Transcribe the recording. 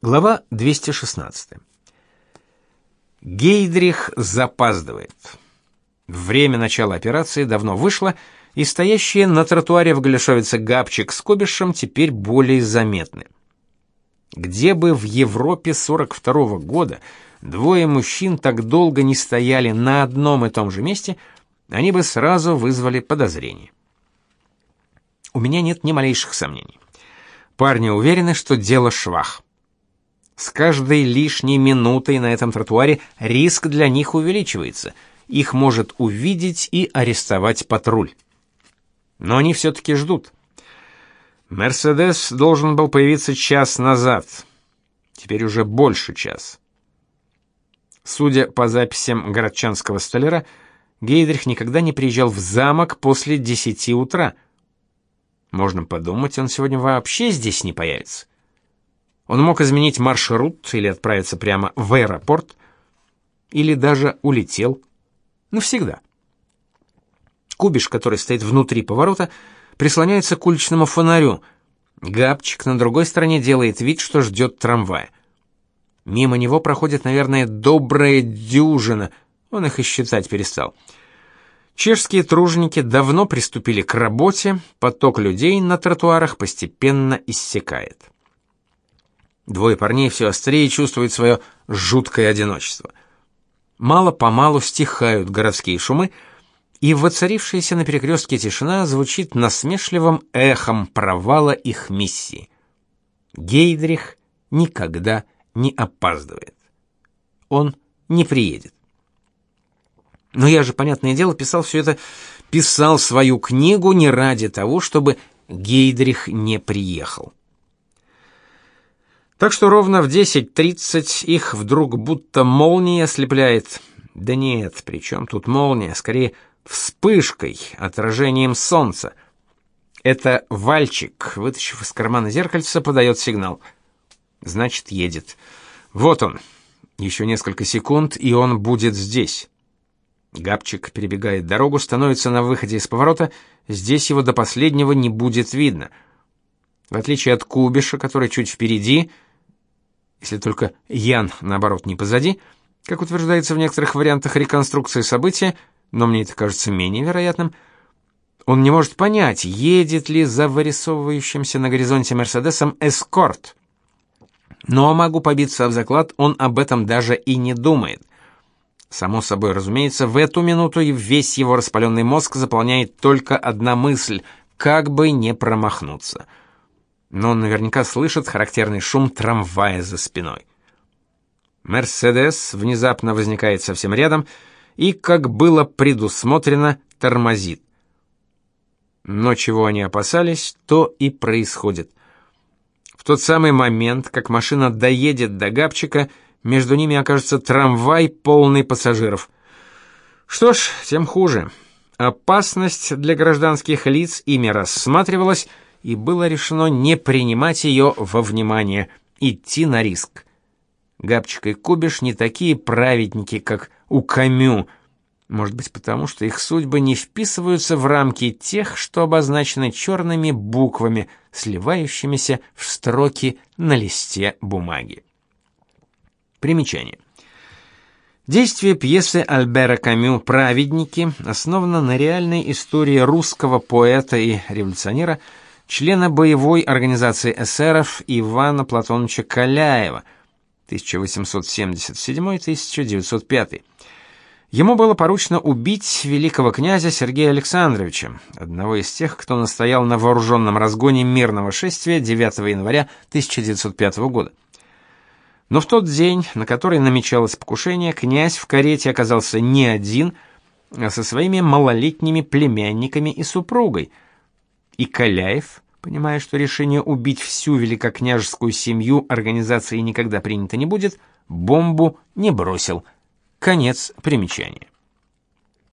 Глава 216. Гейдрих запаздывает. Время начала операции давно вышло, и стоящие на тротуаре в Галишовице Габчик с Кобишем теперь более заметны. Где бы в Европе 42 -го года двое мужчин так долго не стояли на одном и том же месте, они бы сразу вызвали подозрение. У меня нет ни малейших сомнений. Парни уверены, что дело швах. С каждой лишней минутой на этом тротуаре риск для них увеличивается. Их может увидеть и арестовать патруль. Но они все-таки ждут. Мерседес должен был появиться час назад. Теперь уже больше час. Судя по записям городчанского столяра, Гейдрих никогда не приезжал в замок после десяти утра. Можно подумать, он сегодня вообще здесь не появится. Он мог изменить маршрут или отправиться прямо в аэропорт, или даже улетел. Навсегда. Кубиш, который стоит внутри поворота, прислоняется к уличному фонарю. Габчик на другой стороне делает вид, что ждет трамвая. Мимо него проходит, наверное, добрая дюжина. Он их и считать перестал. Чешские труженики давно приступили к работе, поток людей на тротуарах постепенно иссякает. Двое парней все острее чувствуют свое жуткое одиночество. Мало-помалу стихают городские шумы, и воцарившаяся на перекрестке тишина звучит насмешливым эхом провала их миссии. Гейдрих никогда не опаздывает. Он не приедет. Но я же, понятное дело, писал все это, писал свою книгу не ради того, чтобы Гейдрих не приехал. Так что ровно в 10:30 их вдруг будто молния ослепляет. Да нет, при чем тут молния, скорее вспышкой, отражением солнца. Это Вальчик, вытащив из кармана зеркальце, подает сигнал. Значит, едет. Вот он. Еще несколько секунд, и он будет здесь. Габчик перебегает дорогу, становится на выходе из поворота. Здесь его до последнего не будет видно. В отличие от Кубиша, который чуть впереди, если только Ян, наоборот, не позади, как утверждается в некоторых вариантах реконструкции события, но мне это кажется менее вероятным, он не может понять, едет ли за вырисовывающимся на горизонте Мерседесом эскорт. Но могу побиться в заклад, он об этом даже и не думает. Само собой, разумеется, в эту минуту и весь его распаленный мозг заполняет только одна мысль — как бы не промахнуться — но он наверняка слышит характерный шум трамвая за спиной. Мерседес внезапно возникает совсем рядом и, как было предусмотрено, тормозит. Но чего они опасались, то и происходит. В тот самый момент, как машина доедет до Габчика, между ними окажется трамвай, полный пассажиров. Что ж, тем хуже. Опасность для гражданских лиц ими рассматривалась, и было решено не принимать ее во внимание, идти на риск. Габчик и Кубиш не такие праведники, как у Камю, может быть, потому что их судьбы не вписываются в рамки тех, что обозначены черными буквами, сливающимися в строки на листе бумаги. Примечание. Действие пьесы Альбера Камю «Праведники» основано на реальной истории русского поэта и революционера – члена боевой организации эсеров Ивана Платоновича Каляева 1877-1905. Ему было поручено убить великого князя Сергея Александровича, одного из тех, кто настоял на вооруженном разгоне мирного шествия 9 января 1905 года. Но в тот день, на который намечалось покушение, князь в карете оказался не один, а со своими малолетними племянниками и супругой – и Каляев, понимая, что решение убить всю великокняжескую семью организации никогда принято не будет, бомбу не бросил. Конец примечания.